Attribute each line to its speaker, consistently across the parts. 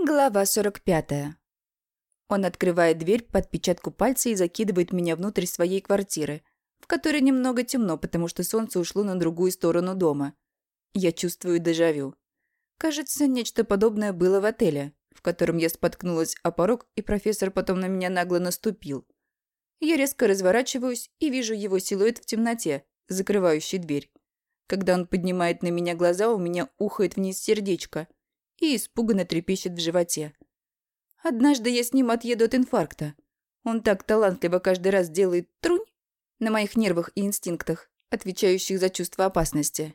Speaker 1: Глава 45. Он открывает дверь под отпечатку пальца и закидывает меня внутрь своей квартиры, в которой немного темно, потому что солнце ушло на другую сторону дома. Я чувствую дежавю. Кажется, нечто подобное было в отеле, в котором я споткнулась о порог, и профессор потом на меня нагло наступил. Я резко разворачиваюсь и вижу его силуэт в темноте, закрывающий дверь. Когда он поднимает на меня глаза, у меня ухает вниз сердечко – и испуганно трепещет в животе. Однажды я с ним отъеду от инфаркта. Он так талантливо каждый раз делает трунь на моих нервах и инстинктах, отвечающих за чувство опасности.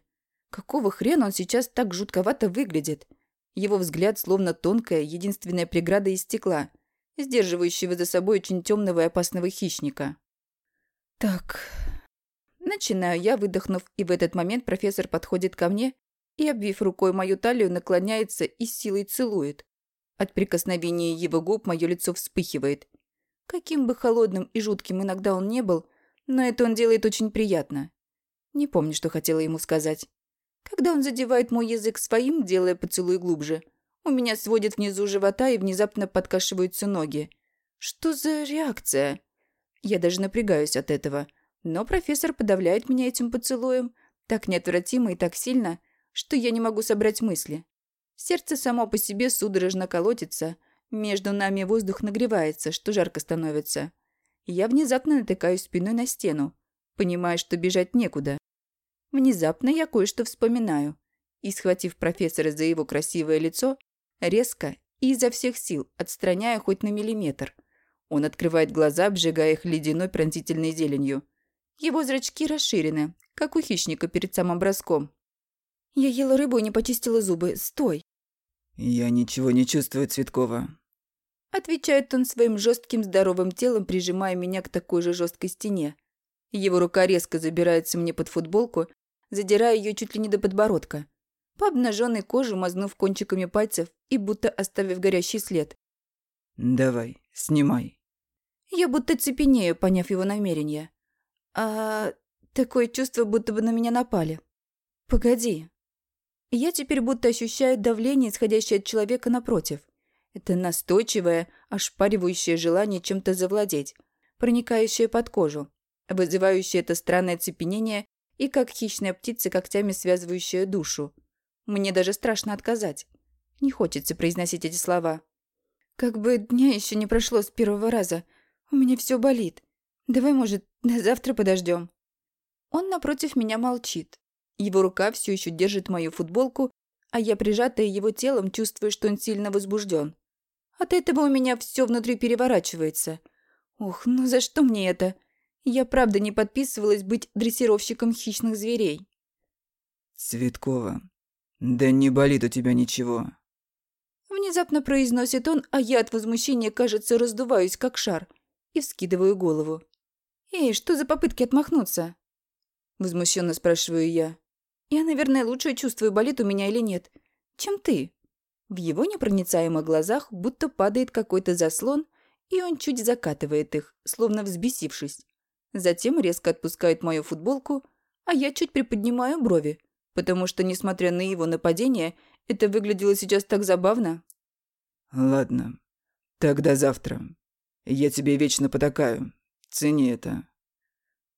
Speaker 1: Какого хрена он сейчас так жутковато выглядит? Его взгляд словно тонкая, единственная преграда из стекла, сдерживающего за собой очень темного и опасного хищника. Так, начинаю я, выдохнув, и в этот момент профессор подходит ко мне и, обвив рукой мою талию, наклоняется и силой целует. От прикосновения его губ мое лицо вспыхивает. Каким бы холодным и жутким иногда он не был, но это он делает очень приятно. Не помню, что хотела ему сказать. Когда он задевает мой язык своим, делая поцелуй глубже, у меня сводит внизу живота и внезапно подкашиваются ноги. Что за реакция? Я даже напрягаюсь от этого. Но профессор подавляет меня этим поцелуем. Так неотвратимо и так сильно – что я не могу собрать мысли. Сердце само по себе судорожно колотится, между нами воздух нагревается, что жарко становится. Я внезапно натыкаюсь спиной на стену, понимая, что бежать некуда. Внезапно я кое-что вспоминаю и, схватив профессора за его красивое лицо, резко и изо всех сил отстраняю хоть на миллиметр. Он открывает глаза, обжигая их ледяной пронзительной зеленью. Его зрачки расширены, как у хищника перед самым броском. Я ела рыбу и не почистила зубы. Стой.
Speaker 2: Я ничего не чувствую, Цветкова.
Speaker 1: Отвечает он своим жестким здоровым телом, прижимая меня к такой же жесткой стене. Его рука резко забирается мне под футболку, задирая ее чуть ли не до подбородка. По обнаженной коже мазнув кончиками пальцев и будто оставив горящий след.
Speaker 2: «Давай, снимай».
Speaker 1: Я будто цепенею, поняв его намерение. А такое чувство, будто бы на меня напали. «Погоди, я теперь будто ощущаю давление, исходящее от человека напротив. Это настойчивое, ошпаривающее желание чем-то завладеть, проникающее под кожу, вызывающее это странное цепенение и как хищная птица когтями связывающая душу. Мне даже страшно отказать. Не хочется произносить эти слова. Как бы дня еще не прошло с первого раза. У меня все болит. Давай, может, до завтра подождем. Он напротив меня молчит, его рука все еще держит мою футболку, а я, прижатая его телом, чувствую, что он сильно возбужден. От этого у меня все внутри переворачивается. Ух, ну за что мне это? Я правда не подписывалась быть дрессировщиком хищных зверей.
Speaker 2: Цветкова, да не болит у тебя ничего.
Speaker 1: Внезапно произносит он, а я от возмущения, кажется, раздуваюсь, как шар, и вскидываю голову. «Эй, что за попытки отмахнуться?» Возмущенно спрашиваю я. Я, наверное, лучше чувствую, болит у меня или нет, чем ты. В его непроницаемых глазах будто падает какой-то заслон, и он чуть закатывает их, словно взбесившись. Затем резко отпускает мою футболку, а я чуть приподнимаю брови, потому что, несмотря на его нападение, это выглядело сейчас так забавно.
Speaker 2: «Ладно, тогда завтра. Я тебе вечно потакаю. Цени это».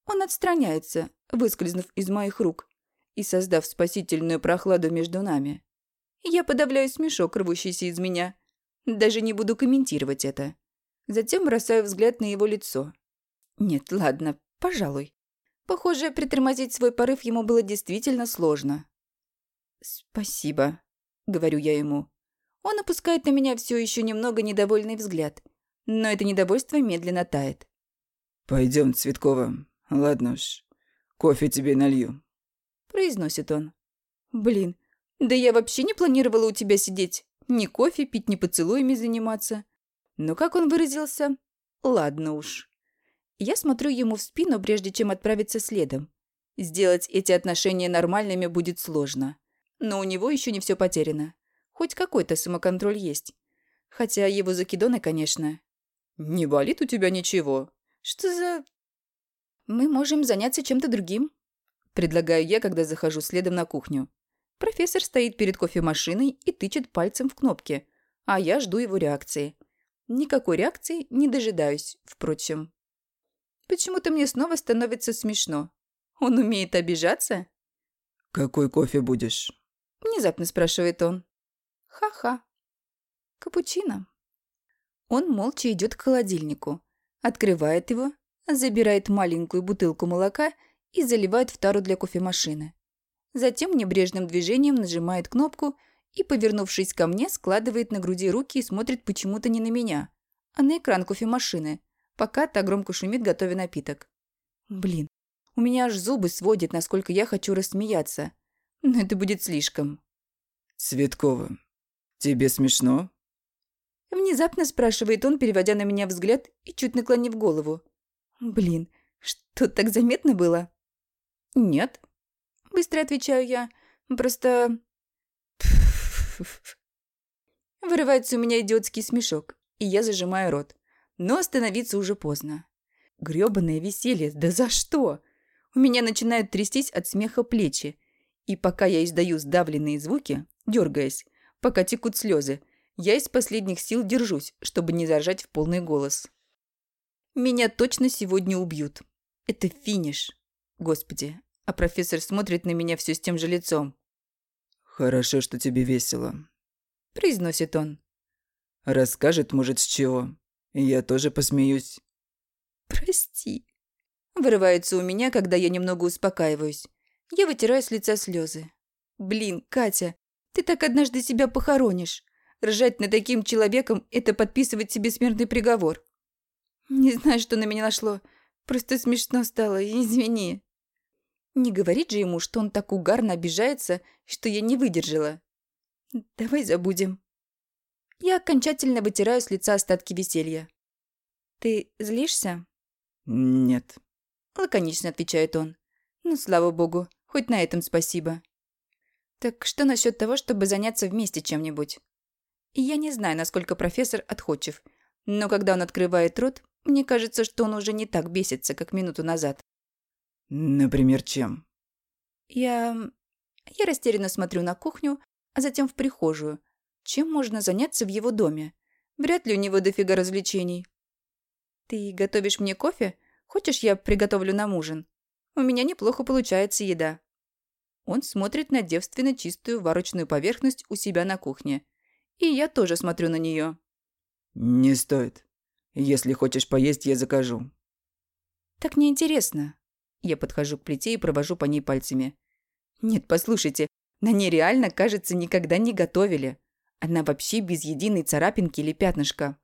Speaker 1: Он отстраняется, выскользнув из моих рук и создав спасительную прохладу между нами. Я подавляю смешок, рвущийся из меня. Даже не буду комментировать это. Затем бросаю взгляд на его лицо. Нет, ладно, пожалуй. Похоже, притормозить свой порыв ему было действительно сложно. «Спасибо», — говорю я ему. Он опускает на меня все еще немного недовольный взгляд, но это недовольство медленно тает.
Speaker 2: Пойдем, Цветкова. Ладно уж, кофе тебе налью
Speaker 1: произносит он. Блин, да я вообще не планировала у тебя сидеть. Ни кофе пить, ни поцелуями заниматься. Но как он выразился? Ладно уж. Я смотрю ему в спину, прежде чем отправиться следом. Сделать эти отношения нормальными будет сложно. Но у него еще не все потеряно. Хоть какой-то самоконтроль есть. Хотя его закидоны, конечно. «Не болит у тебя ничего?» «Что за...» «Мы можем заняться чем-то другим», Предлагаю я, когда захожу следом на кухню. Профессор стоит перед кофемашиной и тычет пальцем в кнопки, А я жду его реакции. Никакой реакции не дожидаюсь, впрочем. Почему-то мне снова становится смешно. Он умеет обижаться?
Speaker 2: «Какой кофе будешь?»
Speaker 1: Внезапно спрашивает он. Ха-ха. Капучино. Он молча идет к холодильнику, открывает его, забирает маленькую бутылку молока и заливает в тару для кофемашины. Затем небрежным движением нажимает кнопку и, повернувшись ко мне, складывает на груди руки и смотрит почему-то не на меня, а на экран кофемашины, пока та громко шумит, готовя напиток. Блин, у меня аж зубы сводит, насколько я хочу рассмеяться. Но это будет слишком.
Speaker 2: «Цветкова, тебе смешно?»
Speaker 1: Внезапно спрашивает он, переводя на меня взгляд и чуть наклонив голову. «Блин, что так заметно было?» «Нет». Быстро отвечаю я. «Просто...» Вырывается у меня идиотский смешок, и я зажимаю рот. Но остановиться уже поздно. Грёбаное веселье, да за что? У меня начинают трястись от смеха плечи. И пока я издаю сдавленные звуки, дергаясь, пока текут слезы, я из последних сил держусь, чтобы не заржать в полный голос. Меня точно сегодня убьют. Это финиш. Господи, а профессор смотрит на меня все с тем же лицом.
Speaker 2: «Хорошо, что тебе весело», –
Speaker 1: произносит он.
Speaker 2: «Расскажет, может, с чего. Я тоже посмеюсь».
Speaker 1: «Прости», – вырывается у меня, когда я немного успокаиваюсь. Я вытираю с лица слезы. «Блин, Катя, ты так однажды себя похоронишь. Ржать над таким человеком – это подписывать себе смертный приговор. Не знаю, что на меня нашло. Просто смешно стало, извини. Не говорит же ему, что он так угарно обижается, что я не выдержала. Давай забудем. Я окончательно вытираю с лица остатки веселья. Ты злишься?
Speaker 2: Нет.
Speaker 1: Лаконично отвечает он. Ну, слава богу, хоть на этом спасибо. Так что насчет того, чтобы заняться вместе чем-нибудь? Я не знаю, насколько профессор отходчив, но когда он открывает рот, мне кажется, что он уже не так бесится, как минуту назад.
Speaker 2: Например, чем?
Speaker 1: Я... Я растерянно смотрю на кухню, а затем в прихожую. Чем можно заняться в его доме? Вряд ли у него дофига развлечений. Ты готовишь мне кофе? Хочешь, я приготовлю нам ужин? У меня неплохо получается еда. Он смотрит на девственно чистую варочную поверхность у себя на кухне. И я тоже смотрю на нее.
Speaker 2: «Не стоит. Если хочешь поесть, я закажу».
Speaker 1: «Так неинтересно». Я подхожу к плите и провожу по ней пальцами. «Нет, послушайте, на ней реально, кажется, никогда не готовили. Она вообще без единой царапинки или пятнышка.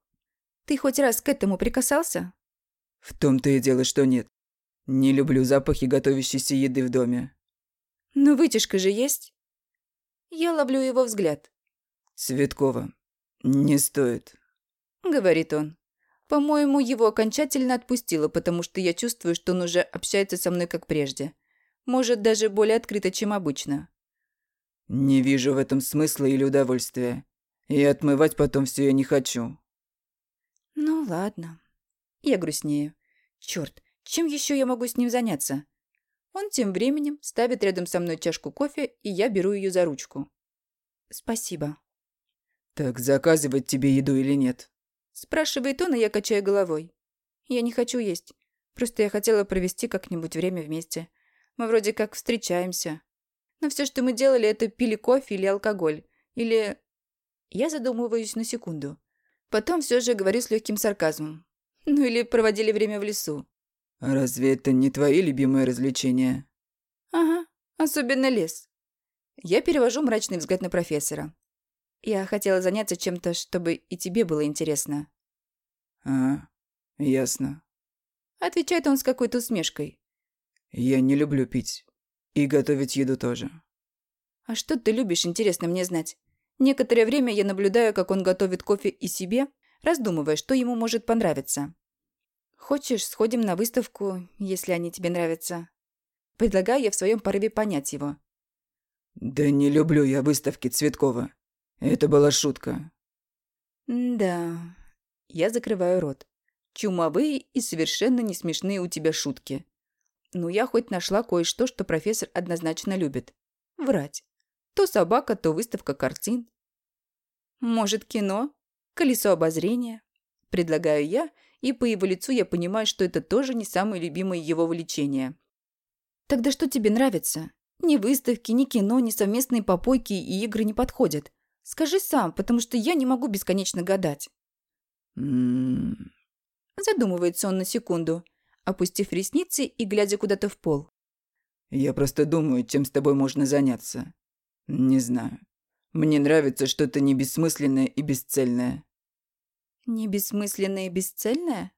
Speaker 1: Ты хоть раз к этому прикасался?»
Speaker 2: «В том-то и дело, что нет. Не люблю запахи готовящейся еды в доме».
Speaker 1: «Но вытяжка же есть?» Я ловлю его взгляд.
Speaker 2: «Цветкова, не стоит», —
Speaker 1: говорит он. По-моему, его окончательно отпустило, потому что я чувствую, что он уже общается со мной как прежде. Может, даже более открыто, чем обычно.
Speaker 2: «Не вижу в этом смысла или удовольствия. И отмывать потом все я не хочу».
Speaker 1: «Ну ладно». Я грустнею. Черт, чем еще я могу с ним заняться? Он тем временем ставит рядом со мной чашку кофе, и я беру ее за ручку. «Спасибо».
Speaker 2: «Так заказывать тебе еду или нет?»
Speaker 1: Спрашивает он, и я качаю головой. Я не хочу есть. Просто я хотела провести как-нибудь время вместе. Мы вроде как встречаемся. Но все, что мы делали, это пили кофе или алкоголь. Или... Я задумываюсь на секунду. Потом все же говорю с легким сарказмом. Ну или проводили время в лесу.
Speaker 2: А разве это не твои любимые развлечения?
Speaker 1: Ага, особенно лес. Я перевожу мрачный взгляд на профессора. Я хотела заняться чем-то, чтобы и тебе было интересно.
Speaker 2: А, ясно.
Speaker 1: Отвечает он с какой-то усмешкой.
Speaker 2: Я не люблю пить. И готовить еду тоже.
Speaker 1: А что ты любишь, интересно мне знать. Некоторое время я наблюдаю, как он готовит кофе и себе, раздумывая, что ему может понравиться. Хочешь, сходим на выставку, если они тебе нравятся? Предлагаю я в своем порыве понять его.
Speaker 2: Да не люблю я выставки Цветкова. Это была шутка.
Speaker 1: Да. Я закрываю рот. Чумовые и совершенно не смешные у тебя шутки. Ну, я хоть нашла кое-что, что профессор однозначно любит. Врать. То собака, то выставка картин. Может, кино? Колесо обозрения? Предлагаю я, и по его лицу я понимаю, что это тоже не самое любимое его увлечение. Тогда что тебе нравится? Ни выставки, ни кино, ни совместные попойки и игры не подходят. Скажи сам, потому что я не могу бесконечно гадать. Задумывается он на секунду, опустив ресницы и глядя куда-то в пол.
Speaker 2: Я просто думаю, чем с тобой можно заняться. Не знаю. Мне нравится что-то не бессмысленное и бесцельное.
Speaker 1: Не бессмысленное и бесцельное?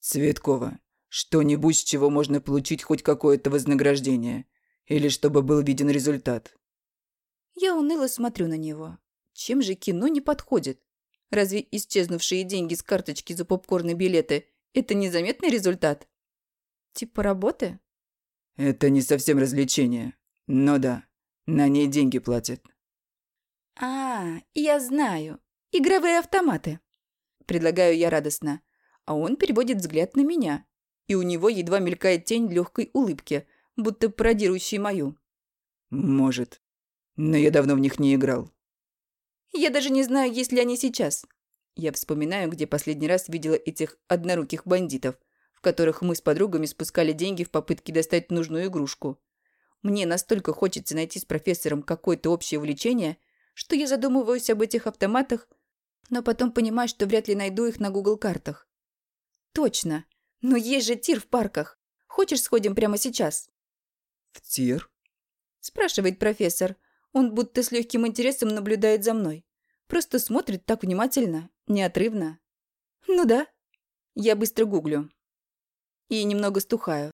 Speaker 2: Цветкова, что-нибудь, с чего можно получить хоть какое-то вознаграждение. Или чтобы был виден результат.
Speaker 1: Я уныло смотрю на него. Чем же кино не подходит? Разве исчезнувшие деньги с карточки за попкорн и билеты – это незаметный результат? Типа работы?
Speaker 2: Это не совсем развлечение. Но да, на ней деньги платят.
Speaker 1: А, я знаю. Игровые автоматы. Предлагаю я радостно. А он переводит взгляд на меня. И у него едва мелькает тень легкой улыбки, будто пародирующей мою.
Speaker 2: Может. Но я давно в них не играл.
Speaker 1: Я даже не знаю, есть ли они сейчас. Я вспоминаю, где последний раз видела этих одноруких бандитов – в которых мы с подругами спускали деньги в попытке достать нужную игрушку. Мне настолько хочется найти с профессором какое-то общее увлечение, что я задумываюсь об этих автоматах, но потом понимаю, что вряд ли найду их на Google картах. Точно. Но есть же тир в парках. Хочешь, сходим прямо сейчас?
Speaker 2: В тир?
Speaker 1: Спрашивает профессор. Он будто с легким интересом наблюдает за мной. Просто смотрит так внимательно, неотрывно. Ну да. Я быстро гуглю и немного стухаю.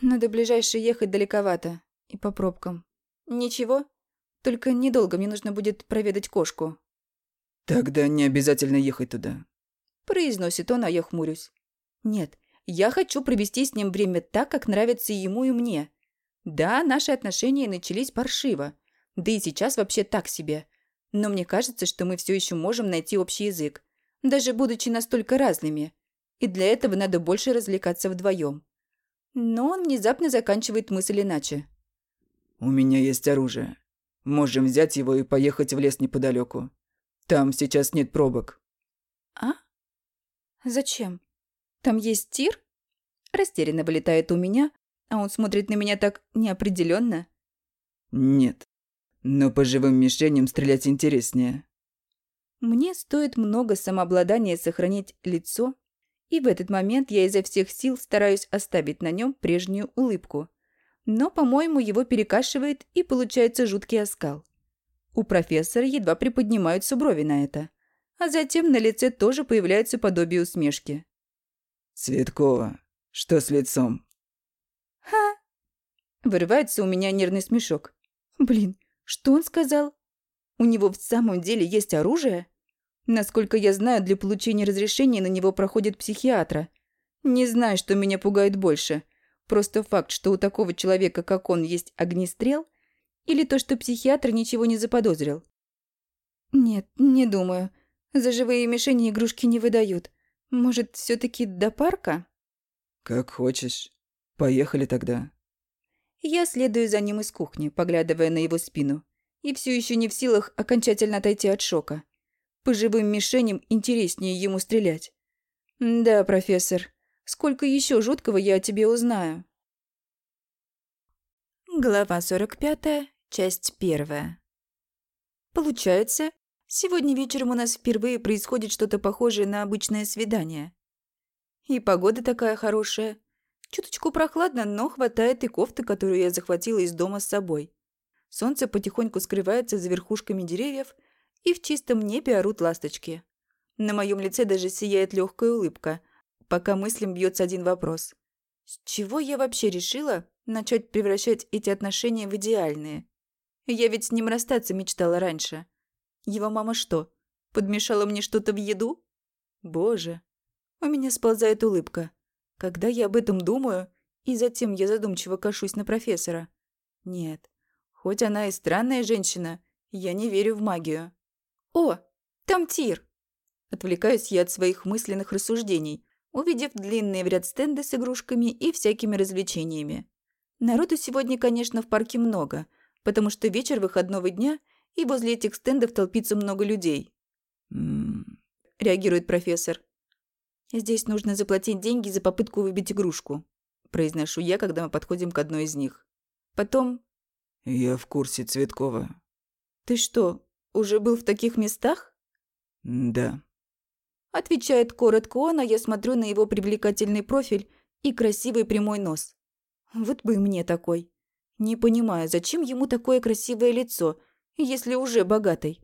Speaker 1: Но до ближайшей ехать далековато. И по пробкам. Ничего. Только недолго мне нужно будет проведать кошку.
Speaker 2: Тогда не обязательно ехать туда.
Speaker 1: Произносит он, а я хмурюсь. Нет, я хочу провести с ним время так, как нравится ему и мне. Да, наши отношения начались паршиво. Да и сейчас вообще так себе. Но мне кажется, что мы все еще можем найти общий язык. Даже будучи настолько разными и для этого надо больше развлекаться вдвоем. Но он внезапно заканчивает мысль иначе.
Speaker 2: «У меня есть оружие. Можем взять его и поехать в лес неподалеку. Там сейчас нет пробок».
Speaker 1: «А? Зачем? Там есть тир?» Растерянно вылетает у меня, а он смотрит на меня так неопределенно.
Speaker 2: «Нет. Но по живым мишеням стрелять интереснее».
Speaker 1: Мне стоит много самообладания сохранить лицо и в этот момент я изо всех сил стараюсь оставить на нем прежнюю улыбку. Но, по-моему, его перекашивает и получается жуткий оскал. У профессора едва приподнимаются брови на это. А затем на лице тоже появляется подобие усмешки.
Speaker 2: «Цветкова, что с лицом?»
Speaker 1: «Ха!» Вырывается у меня нервный смешок. «Блин, что он сказал? У него в самом деле есть оружие?» Насколько я знаю, для получения разрешения на него проходит психиатра. Не знаю, что меня пугает больше. Просто факт, что у такого человека, как он, есть огнестрел, или то, что психиатр ничего не заподозрил. Нет, не думаю. За живые мишени игрушки не выдают. Может, все таки до парка?
Speaker 2: Как хочешь. Поехали тогда.
Speaker 1: Я следую за ним из кухни, поглядывая на его спину. И все еще не в силах окончательно отойти от шока. По живым мишеням интереснее ему стрелять. Да, профессор, сколько еще жуткого я о тебе узнаю. Глава 45, часть 1. Получается, сегодня вечером у нас впервые происходит что-то похожее на обычное свидание. И погода такая хорошая. Чуточку прохладно, но хватает и кофты, которую я захватила из дома с собой. Солнце потихоньку скрывается за верхушками деревьев – и в чистом небе орут ласточки. На моем лице даже сияет легкая улыбка, пока мыслям бьется один вопрос. С чего я вообще решила начать превращать эти отношения в идеальные? Я ведь с ним расстаться мечтала раньше. Его мама что, подмешала мне что-то в еду? Боже, у меня сползает улыбка. Когда я об этом думаю, и затем я задумчиво кашусь на профессора. Нет, хоть она и странная женщина, я не верю в магию. «О, там тир!» Отвлекаюсь я от своих мысленных рассуждений, увидев длинные в ряд стенды с игрушками и всякими развлечениями. Народу сегодня, конечно, в парке много, потому что вечер выходного дня, и возле этих стендов толпится много людей.
Speaker 2: М,
Speaker 1: реагирует профессор. «Здесь нужно заплатить деньги за попытку выбить игрушку», произношу я, когда мы подходим к одной из них. Потом
Speaker 2: Я в курсе, Цветкова.
Speaker 1: «Ты что, уже был в таких местах?»
Speaker 2: Да.
Speaker 1: Отвечает коротко он, а я смотрю на его привлекательный профиль и красивый прямой нос. Вот бы и мне такой. Не понимаю, зачем ему такое красивое лицо, если уже богатый.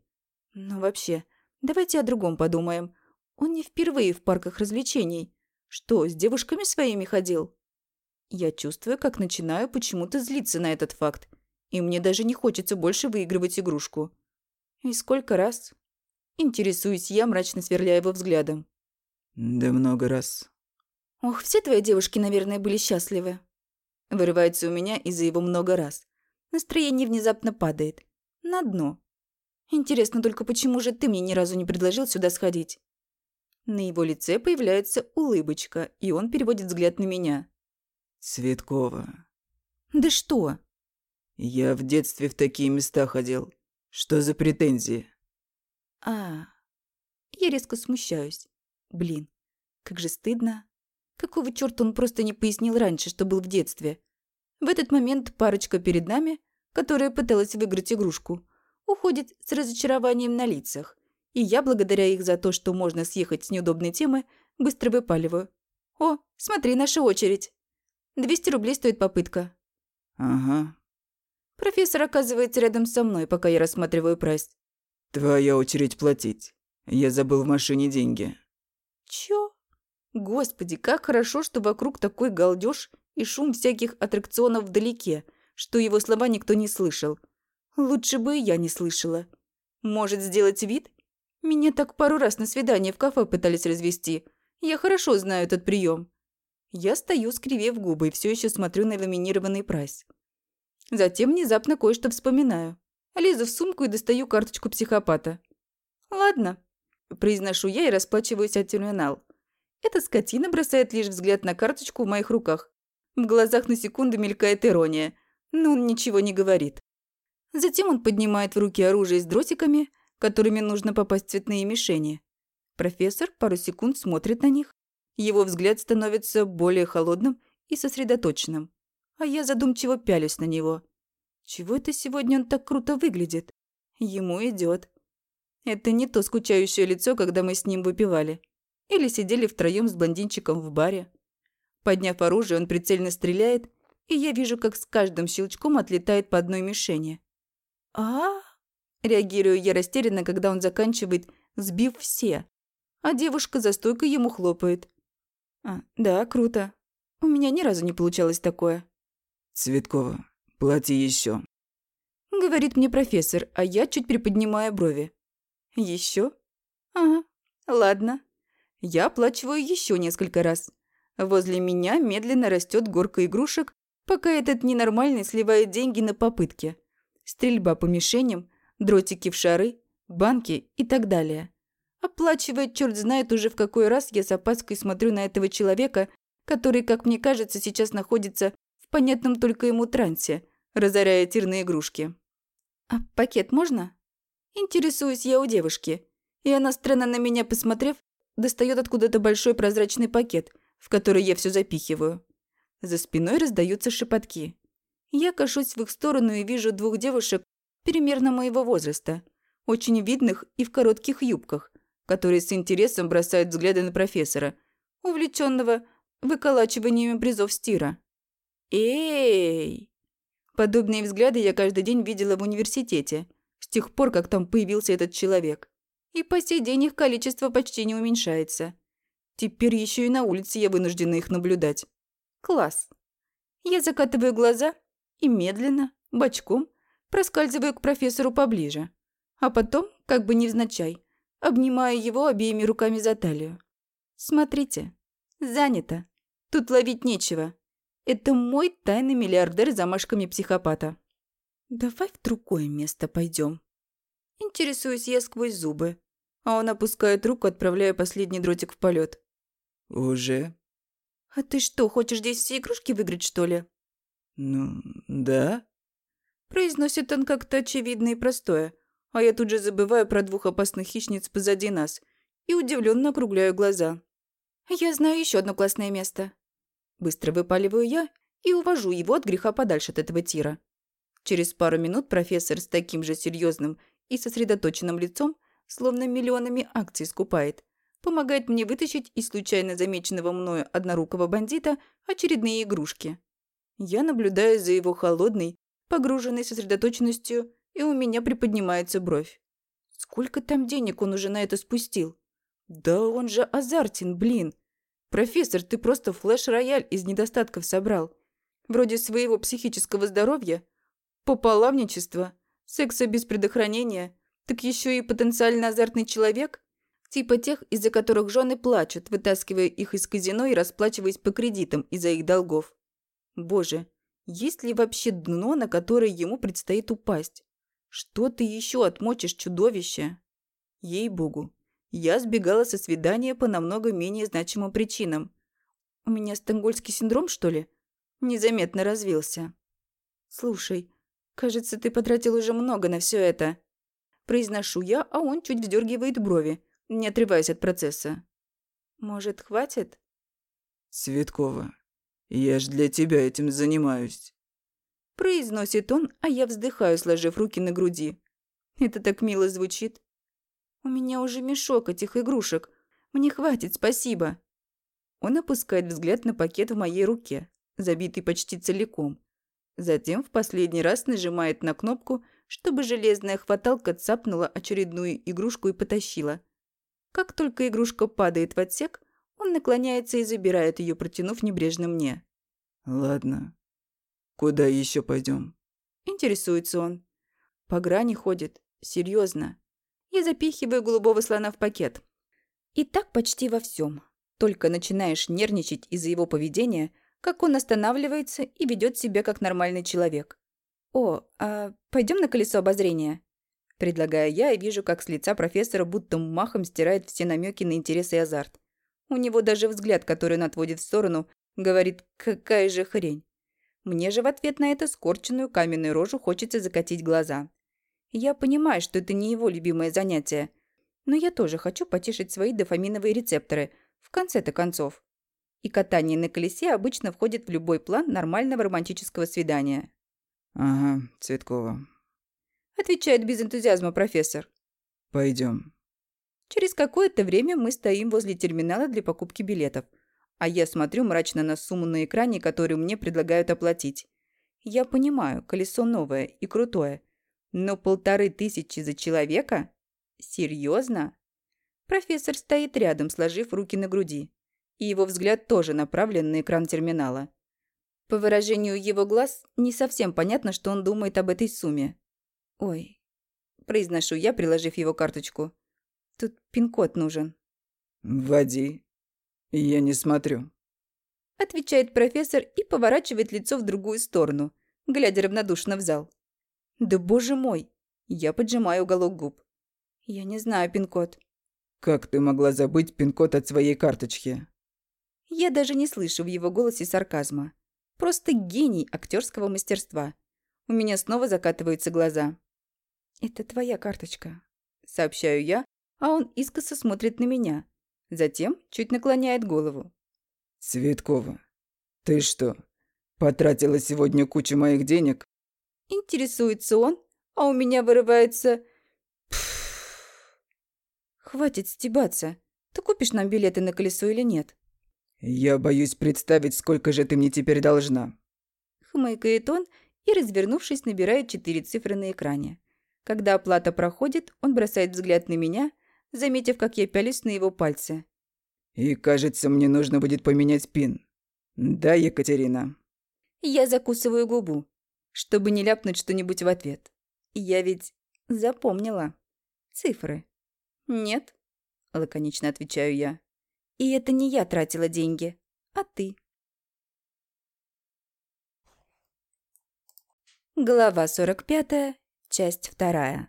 Speaker 1: Но вообще, давайте о другом подумаем. Он не впервые в парках развлечений. Что, с девушками своими ходил? Я чувствую, как начинаю почему-то злиться на этот факт. И мне даже не хочется больше выигрывать игрушку. И сколько раз? Интересуюсь я, мрачно сверляя его взглядом.
Speaker 2: Да много раз.
Speaker 1: Ох, все твои девушки, наверное, были счастливы. Вырывается у меня из-за его много раз. Настроение внезапно падает. На дно. Интересно только, почему же ты мне ни разу не предложил сюда сходить? На его лице появляется улыбочка, и он переводит взгляд на меня.
Speaker 2: Цветкова.
Speaker 1: Да что?
Speaker 2: Я в детстве в такие места ходил. Что за претензии?
Speaker 1: А, я резко смущаюсь. Блин, как же стыдно. Какого чёрта он просто не пояснил раньше, что был в детстве? В этот момент парочка перед нами, которая пыталась выиграть игрушку, уходит с разочарованием на лицах. И я, благодаря их за то, что можно съехать с неудобной темы, быстро выпаливаю. «О, смотри, наша очередь!» 200 рублей стоит попытка.
Speaker 2: Ага.
Speaker 1: Профессор оказывается рядом со мной, пока я рассматриваю прайс.
Speaker 2: Твоя очередь платить. Я забыл в машине деньги.
Speaker 1: Чё? Господи, как хорошо, что вокруг такой галдёж и шум всяких аттракционов вдалеке, что его слова никто не слышал. Лучше бы и я не слышала. Может, сделать вид? Меня так пару раз на свидание в кафе пытались развести. Я хорошо знаю этот прием. Я стою, скривев губы, и все еще смотрю на ламинированный прайс. Затем внезапно кое-что вспоминаю. Лезу в сумку и достаю карточку психопата. «Ладно», – произношу я и расплачиваюсь от терминал. Эта скотина бросает лишь взгляд на карточку в моих руках. В глазах на секунду мелькает ирония, но он ничего не говорит. Затем он поднимает в руки оружие с дротиками, которыми нужно попасть в цветные мишени. Профессор пару секунд смотрит на них. Его взгляд становится более холодным и сосредоточенным. А я задумчиво пялюсь на него. Чего это сегодня он так круто выглядит? Ему идет. Это не то скучающее лицо, когда мы с ним выпивали. Или сидели втроем с блондинчиком в баре. Подняв оружие, он прицельно стреляет, и я вижу, как с каждым щелчком отлетает по одной мишени. а Реагирую я растерянно, когда он заканчивает, сбив все. А девушка за стойкой ему хлопает. А, да, круто. У меня ни разу не получалось такое.
Speaker 2: Цветкова, плати еще.
Speaker 1: Говорит мне профессор, а я чуть приподнимаю брови. Еще? Ага, ладно. Я оплачиваю еще несколько раз. Возле меня медленно растет горка игрушек, пока этот ненормальный сливает деньги на попытки. Стрельба по мишеням, дротики в шары, банки и так далее. Оплачивает черт знает уже в какой раз я с опаской смотрю на этого человека, который, как мне кажется, сейчас находится в понятном только ему трансе, разоряя тирные игрушки. «А пакет можно?» Интересуюсь я у девушки, и она, странно на меня посмотрев, достает откуда-то большой прозрачный пакет, в который я все запихиваю. За спиной раздаются шепотки. Я кашусь в их сторону и вижу двух девушек примерно моего возраста, очень видных и в коротких юбках, которые с интересом бросают взгляды на профессора, увлеченного выколачиваниями призов стира. «Эй!» Подобные взгляды я каждый день видела в университете, с тех пор, как там появился этот человек. И по сей день их количество почти не уменьшается. Теперь еще и на улице я вынуждена их наблюдать. Класс. Я закатываю глаза и медленно, бочком, проскальзываю к профессору поближе. А потом, как бы невзначай, обнимаю его обеими руками за талию. Смотрите, занято. Тут ловить нечего. Это мой тайный миллиардер с замашками психопата. Давай в другое место пойдем. Интересуюсь я сквозь зубы, а он опускает руку, отправляя последний дротик в полет.
Speaker 2: Уже?
Speaker 1: А ты что, хочешь здесь все игрушки выиграть, что ли?
Speaker 2: Ну, да.
Speaker 1: Произносит он как-то очевидно и простое, А я тут же забываю про двух опасных хищниц позади нас и удивленно округляю глаза. «Я знаю еще одно классное место». Быстро выпаливаю я и увожу его от греха подальше от этого тира. Через пару минут профессор с таким же серьезным и сосредоточенным лицом, словно миллионами акций скупает, помогает мне вытащить из случайно замеченного мною однорукого бандита очередные игрушки. Я наблюдаю за его холодной, погруженной сосредоточенностью, и у меня приподнимается бровь. Сколько там денег он уже на это спустил? Да он же азартен, блин. Профессор, ты просто флеш-рояль из недостатков собрал. Вроде своего психического здоровья, пополамничества, секса без предохранения, так еще и потенциально азартный человек? Типа тех, из-за которых жены плачут, вытаскивая их из казино и расплачиваясь по кредитам из-за их долгов. Боже, есть ли вообще дно, на которое ему предстоит упасть? Что ты еще отмочишь, чудовище? Ей-богу, я сбегала со свидания по намного менее значимым причинам. У меня стенгольский синдром, что ли? Незаметно развился. Слушай, кажется, ты потратил уже много на все это. Произношу я, а он чуть вздергивает брови, не отрываясь от процесса. Может, хватит?
Speaker 2: Светкова, я ж для тебя этим занимаюсь.
Speaker 1: Произносит он, а я вздыхаю, сложив руки на груди. Это так мило звучит. У меня уже мешок этих игрушек. Мне хватит, спасибо. Он опускает взгляд на пакет в моей руке, забитый почти целиком. Затем в последний раз нажимает на кнопку, чтобы железная хваталка цапнула очередную игрушку и потащила. Как только игрушка падает в отсек, он наклоняется и забирает ее, протянув небрежно мне.
Speaker 2: «Ладно. Куда еще пойдем?
Speaker 1: Интересуется он. По грани ходит. Серьезно. Я запихиваю голубого слона в пакет. И так почти во всем. Только начинаешь нервничать из-за его поведения, как он останавливается и ведет себя как нормальный человек. «О, а пойдем на колесо обозрения?» Предлагаю я и вижу, как с лица профессора будто махом стирает все намеки на интерес и азарт. У него даже взгляд, который он отводит в сторону, говорит «какая же хрень». Мне же в ответ на это скорченную каменную рожу хочется закатить глаза. Я понимаю, что это не его любимое занятие, но я тоже хочу потешить свои дофаминовые рецепторы, в конце-то концов. И катание на колесе обычно входит в любой план нормального романтического свидания.
Speaker 2: «Ага, Цветкова».
Speaker 1: Отвечает без энтузиазма профессор.
Speaker 2: Пойдем.
Speaker 1: Через какое-то время мы стоим возле терминала для покупки билетов, а я смотрю мрачно на сумму на экране, которую мне предлагают оплатить. Я понимаю, колесо новое и крутое, но полторы тысячи за человека? Серьезно? Профессор стоит рядом, сложив руки на груди. И его взгляд тоже направлен на экран терминала. По выражению его глаз, не совсем понятно, что он думает об этой сумме. «Ой», – произношу я, приложив его карточку. «Тут пин-код нужен».
Speaker 2: «Вводи. Я не смотрю», –
Speaker 1: отвечает профессор и поворачивает лицо в другую сторону, глядя равнодушно в зал. Да боже мой! Я поджимаю уголок губ. Я не знаю пин-код.
Speaker 2: Как ты могла забыть пин-код от своей карточки?
Speaker 1: Я даже не слышу в его голосе сарказма. Просто гений актерского мастерства. У меня снова закатываются глаза. «Это твоя карточка», — сообщаю я, а он искоса смотрит на меня. Затем чуть наклоняет голову.
Speaker 2: «Цветкова, ты что, потратила сегодня кучу моих денег
Speaker 1: Интересуется он, а у меня вырывается... Хватит стебаться. Ты купишь нам билеты на колесо или нет?
Speaker 2: Я боюсь представить, сколько же ты мне теперь должна.
Speaker 1: Хмыкает он и, развернувшись, набирает четыре цифры на экране. Когда оплата проходит, он бросает взгляд на меня, заметив, как я пялюсь на его пальцы.
Speaker 2: «И кажется, мне нужно будет поменять пин. Да, Екатерина?»
Speaker 1: Я закусываю губу чтобы не ляпнуть что-нибудь в ответ. Я ведь запомнила. Цифры. Нет, лаконично отвечаю я. И это не я тратила деньги, а ты. Глава 45, часть 2.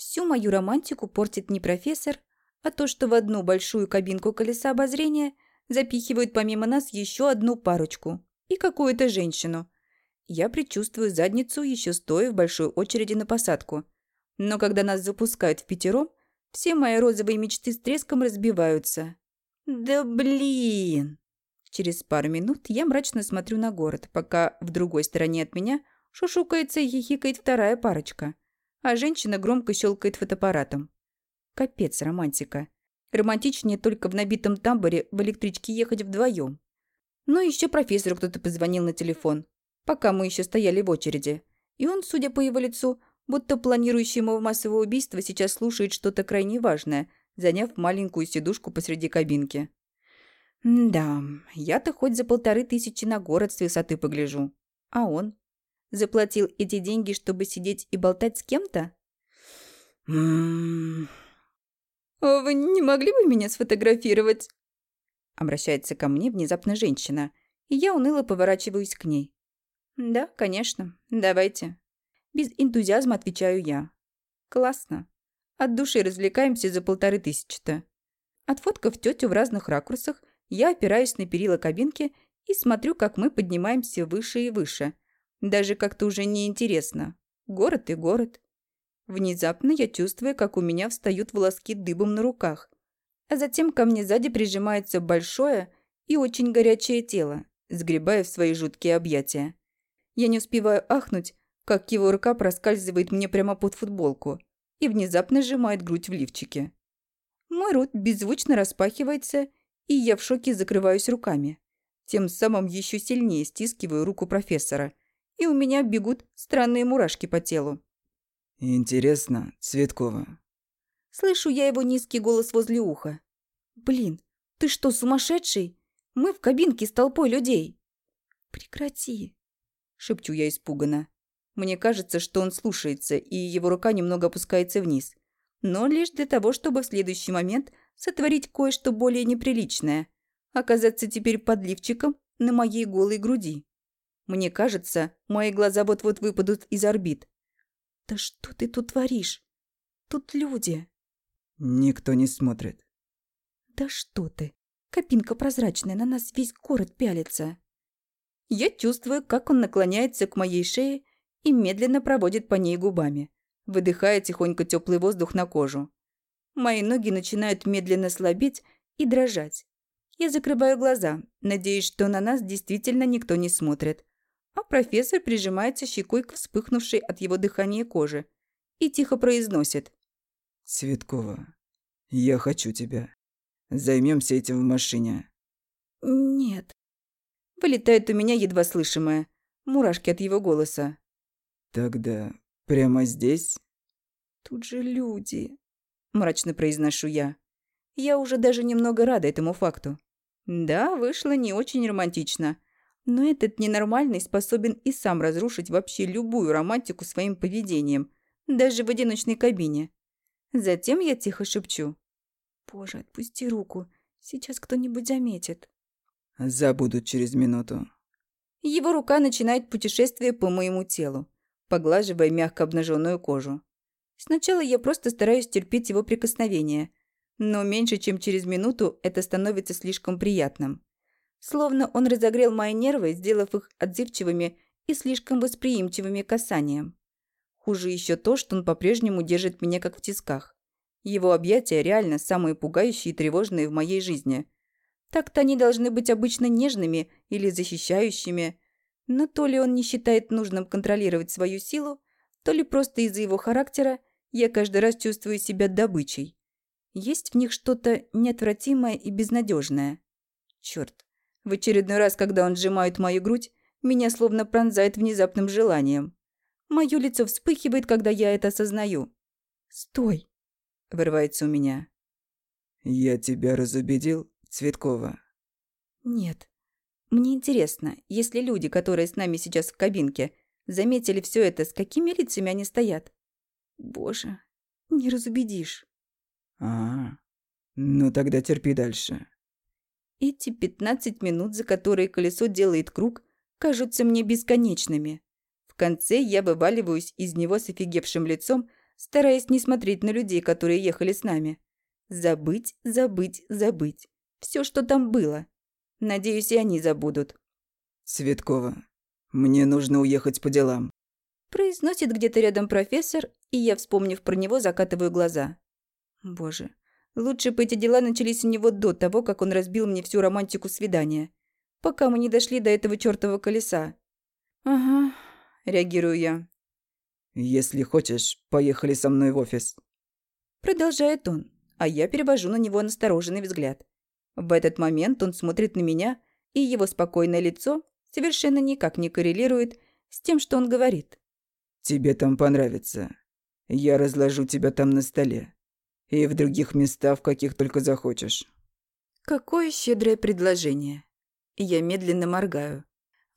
Speaker 1: Всю мою романтику портит не профессор, а то, что в одну большую кабинку колеса обозрения запихивают помимо нас еще одну парочку и какую-то женщину, я предчувствую задницу, еще стоя в большой очереди на посадку. Но когда нас запускают в пятером, все мои розовые мечты с треском разбиваются. Да блин! Через пару минут я мрачно смотрю на город, пока в другой стороне от меня шушукается и хихикает вторая парочка, а женщина громко щелкает фотоаппаратом. Капец романтика. Романтичнее только в набитом тамбуре в электричке ехать вдвоем. Ну, еще профессору кто-то позвонил на телефон, пока мы еще стояли в очереди. И он, судя по его лицу, будто планирующему массовое убийство сейчас слушает что-то крайне важное, заняв маленькую сидушку посреди кабинки. Да, я-то хоть за полторы тысячи на город с высоты погляжу. А он? Заплатил эти деньги, чтобы сидеть и болтать с кем-то?
Speaker 2: М-м.
Speaker 1: «Вы не могли бы меня сфотографировать?» Обращается ко мне внезапно женщина, и я уныло поворачиваюсь к ней. «Да, конечно. Давайте». Без энтузиазма отвечаю я. «Классно. От души развлекаемся за полторы тысячи-то». Отфоткав тетю в разных ракурсах, я опираюсь на перила кабинки и смотрю, как мы поднимаемся выше и выше. Даже как-то уже неинтересно. Город и город. Внезапно я чувствую, как у меня встают волоски дыбом на руках. А затем ко мне сзади прижимается большое и очень горячее тело, сгребая в свои жуткие объятия. Я не успеваю ахнуть, как его рука проскальзывает мне прямо под футболку и внезапно сжимает грудь в лифчике. Мой рот беззвучно распахивается, и я в шоке закрываюсь руками. Тем самым еще сильнее стискиваю руку профессора, и у меня бегут странные мурашки по телу.
Speaker 2: Интересно, Цветкова.
Speaker 1: Слышу я его низкий голос возле уха. «Блин, ты что, сумасшедший? Мы в кабинке с толпой людей!» «Прекрати!» – шепчу я испуганно. Мне кажется, что он слушается, и его рука немного опускается вниз. Но лишь для того, чтобы в следующий момент сотворить кое-что более неприличное. Оказаться теперь подливчиком на моей голой груди. Мне кажется, мои глаза вот-вот выпадут из орбит. «Да что ты тут творишь? Тут люди!»
Speaker 2: «Никто не смотрит».
Speaker 1: «Да что ты! Копинка прозрачная, на нас весь город пялится!» Я чувствую, как он наклоняется к моей шее и медленно проводит по ней губами, выдыхая тихонько теплый воздух на кожу. Мои ноги начинают медленно слабеть и дрожать. Я закрываю глаза, надеясь, что на нас действительно никто не смотрит. А профессор прижимается щекой к вспыхнувшей от его дыхания кожи и тихо произносит.
Speaker 2: «Цветкова, я хочу тебя. Займемся этим в машине».
Speaker 1: «Нет». Вылетает у меня едва слышимое. Мурашки от его голоса.
Speaker 2: «Тогда прямо здесь?»
Speaker 1: «Тут же люди», – мрачно произношу я. Я уже даже немного рада этому факту. Да, вышло не очень романтично. Но этот ненормальный способен и сам разрушить вообще любую романтику своим поведением, даже в одиночной кабине. Затем я тихо шепчу. «Боже, отпусти руку. Сейчас кто-нибудь заметит».
Speaker 2: «Забудут через минуту».
Speaker 1: Его рука начинает путешествие по моему телу, поглаживая мягко обнаженную кожу. Сначала я просто стараюсь терпеть его прикосновения, но меньше чем через минуту это становится слишком приятным. Словно он разогрел мои нервы, сделав их отзывчивыми и слишком восприимчивыми касанием. Хуже еще то, что он по-прежнему держит меня как в тисках. Его объятия реально самые пугающие и тревожные в моей жизни. Так-то они должны быть обычно нежными или защищающими, но то ли он не считает нужным контролировать свою силу, то ли просто из-за его характера я каждый раз чувствую себя добычей. Есть в них что-то неотвратимое и безнадежное. Черт, в очередной раз, когда он сжимает мою грудь, меня словно пронзает внезапным желанием. Мое лицо вспыхивает, когда я это осознаю. «Стой!» – вырывается у меня.
Speaker 2: «Я тебя разубедил, Цветкова?»
Speaker 1: «Нет. Мне интересно, если люди, которые с нами сейчас в кабинке, заметили все это, с какими лицами они стоят?» Боже, не разубедишь.
Speaker 2: А, ну тогда терпи дальше.
Speaker 1: Эти пятнадцать минут, за которые колесо делает круг, кажутся мне бесконечными. В конце я вываливаюсь из него с офигевшим лицом, стараясь не смотреть на людей, которые ехали с нами. Забыть, забыть, забыть. Все, что там было. Надеюсь, и они забудут.
Speaker 2: Цветкова, мне нужно уехать по делам.
Speaker 1: Произносит где-то рядом профессор, и я, вспомнив про него, закатываю глаза. Боже, лучше бы эти дела начались у него до того, как он разбил мне всю романтику свидания. Пока мы не дошли до этого чертова колеса. «Ага», – реагирую я.
Speaker 2: «Если хочешь, поехали со мной в офис».
Speaker 1: Продолжает он, а я перевожу на него настороженный взгляд. В этот момент он смотрит на меня, и его спокойное лицо совершенно никак не коррелирует с тем, что он говорит.
Speaker 2: «Тебе там понравится. Я разложу тебя там на столе. И в других местах, в каких только захочешь».
Speaker 1: Какое щедрое предложение. Я медленно моргаю.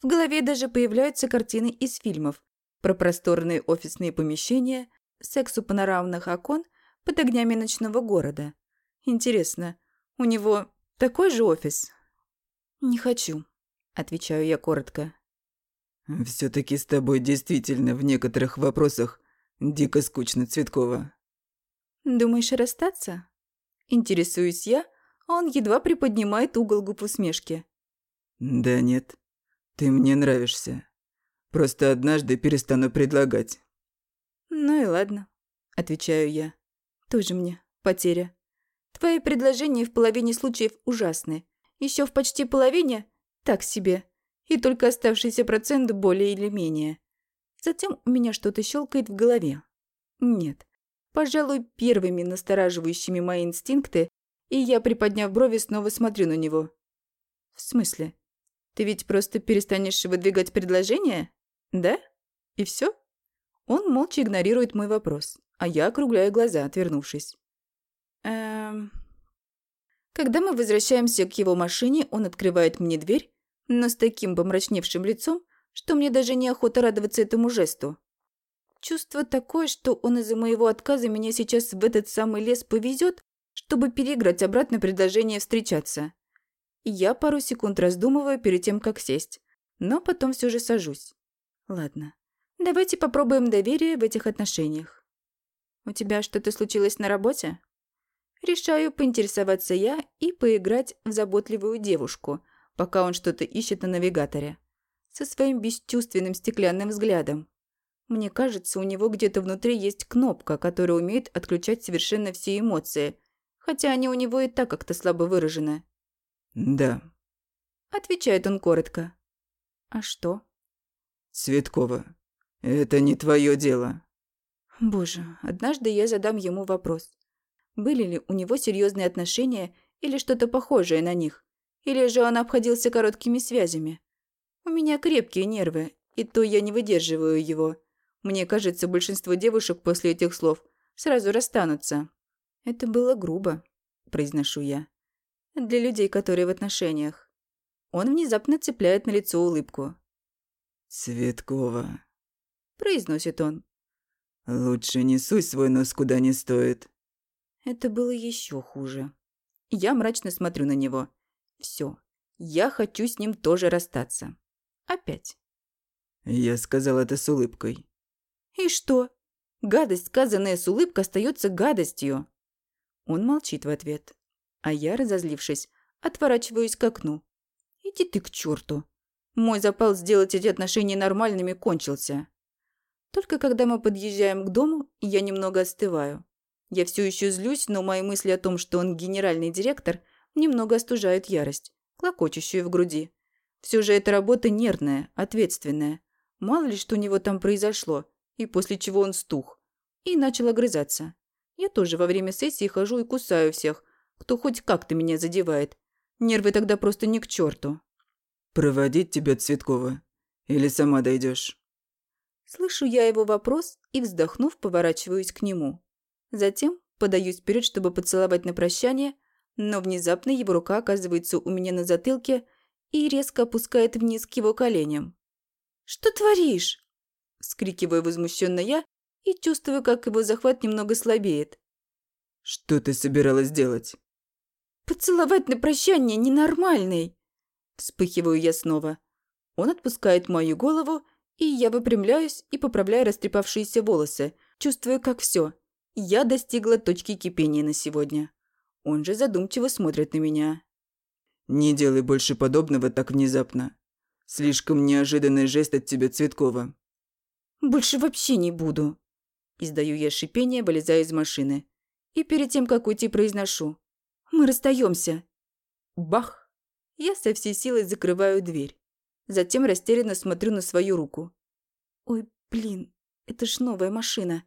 Speaker 1: В голове даже появляются картины из фильмов про просторные офисные помещения, секс у панорамных окон под огнями ночного города. Интересно, у него такой же офис? Не хочу, отвечаю я коротко.
Speaker 2: все таки с тобой действительно в некоторых вопросах дико скучно, Цветкова.
Speaker 1: Думаешь расстаться? Интересуюсь я, а он едва приподнимает угол губ усмешки.
Speaker 2: Да нет, ты мне нравишься. Просто однажды перестану предлагать.
Speaker 1: Ну и ладно, отвечаю я. Тоже мне потеря. Твои предложения в половине случаев ужасны. Еще в почти половине – так себе. И только оставшийся процент более или менее. Затем у меня что-то щелкает в голове. Нет. Пожалуй, первыми настораживающими мои инстинкты, и я, приподняв брови, снова смотрю на него. В смысле? Ты ведь просто перестанешь выдвигать предложения? Да? И все? Он молча игнорирует мой вопрос а я округляю глаза, отвернувшись. Эм... Когда мы возвращаемся к его машине, он открывает мне дверь, но с таким помрачневшим лицом, что мне даже неохота радоваться этому жесту. Чувство такое, что он из-за моего отказа меня сейчас в этот самый лес повезет, чтобы переиграть обратно предложение встречаться. я пару секунд раздумываю перед тем, как сесть, но потом все же сажусь. Ладно, давайте попробуем доверие в этих отношениях. «У тебя что-то случилось на работе?» Решаю поинтересоваться я и поиграть в заботливую девушку, пока он что-то ищет на навигаторе. Со своим бесчувственным стеклянным взглядом. Мне кажется, у него где-то внутри есть кнопка, которая умеет отключать совершенно все эмоции, хотя они у него и так как-то слабо выражены.
Speaker 2: «Да», –
Speaker 1: отвечает он коротко. «А что?»
Speaker 2: «Цветкова, это не твое дело».
Speaker 1: Боже, однажды я задам ему вопрос. Были ли у него серьезные отношения или что-то похожее на них? Или же он обходился короткими связями? У меня крепкие нервы, и то я не выдерживаю его. Мне кажется, большинство девушек после этих слов сразу расстанутся. Это было грубо, произношу я. Для людей, которые в отношениях. Он внезапно цепляет на лицо улыбку.
Speaker 2: «Цветкова», –
Speaker 1: произносит он.
Speaker 2: «Лучше не суй свой нос куда не стоит».
Speaker 1: Это было еще хуже. Я мрачно смотрю на него. Все, я хочу с ним тоже расстаться. Опять.
Speaker 2: Я сказал это с улыбкой.
Speaker 1: И что? Гадость, сказанная с улыбкой, остается гадостью. Он молчит в ответ. А я, разозлившись, отворачиваюсь к окну. Иди ты к черту. Мой запал сделать эти отношения нормальными кончился. Только когда мы подъезжаем к дому, я немного остываю. Я все еще злюсь, но мои мысли о том, что он генеральный директор, немного остужают ярость, клокочущую в груди. Все же эта работа нервная, ответственная. Мало ли, что у него там произошло, и после чего он стух. И начал огрызаться. Я тоже во время сессии хожу и кусаю всех, кто хоть как-то меня задевает. Нервы тогда просто не к черту.
Speaker 2: «Проводить тебя, Цветкова? Или сама дойдешь?
Speaker 1: Слышу я его вопрос и, вздохнув, поворачиваюсь к нему. Затем подаюсь вперед, чтобы поцеловать на прощание, но внезапно его рука оказывается у меня на затылке и резко опускает вниз к его коленям. «Что творишь?» – вскрикиваю возмущенно я и чувствую, как его захват немного слабеет.
Speaker 2: «Что ты собиралась делать?»
Speaker 1: «Поцеловать на прощание ненормальный!» Вспыхиваю я снова. Он отпускает мою голову и я выпрямляюсь и поправляю растрепавшиеся волосы, чувствуя, как все. Я достигла точки кипения на сегодня. Он же задумчиво смотрит на меня.
Speaker 2: «Не делай больше подобного так внезапно. Слишком неожиданный жест от тебя, Цветкова».
Speaker 1: Больше вообще не буду. Издаю я шипение, вылезая из машины. И перед тем, как уйти, произношу. Мы расстаемся. Бах! Я со всей силой закрываю дверь. Затем растерянно смотрю на свою руку. Ой, блин, это ж новая машина.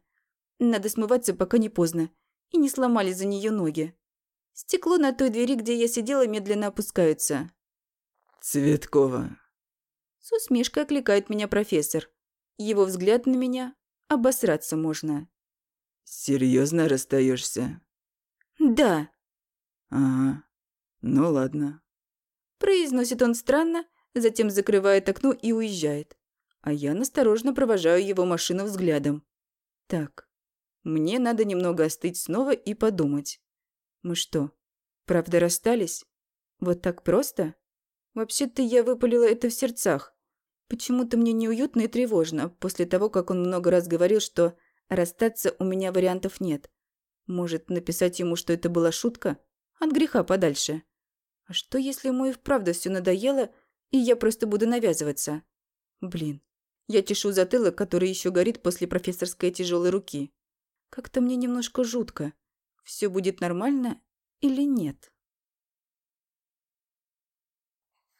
Speaker 1: Надо смываться, пока не поздно. И не сломали за нее ноги. Стекло на той двери, где я сидела, медленно опускается.
Speaker 2: «Цветкова».
Speaker 1: С усмешкой окликает меня профессор. Его взгляд на меня обосраться можно.
Speaker 2: Серьезно расстаешься?
Speaker 1: «Да».
Speaker 2: «Ага. Ну ладно».
Speaker 1: Произносит он странно, затем закрывает окно и уезжает. А я насторожно провожаю его машину взглядом. Так, мне надо немного остыть снова и подумать. Мы что, правда расстались? Вот так просто? Вообще-то я выпалила это в сердцах. Почему-то мне неуютно и тревожно, после того, как он много раз говорил, что расстаться у меня вариантов нет. Может, написать ему, что это была шутка? От греха подальше. А что, если ему и вправду все надоело, и я просто буду навязываться? Блин, я тешу затылок, который еще горит после профессорской тяжелой руки. Как-то мне немножко жутко. Все будет нормально или нет?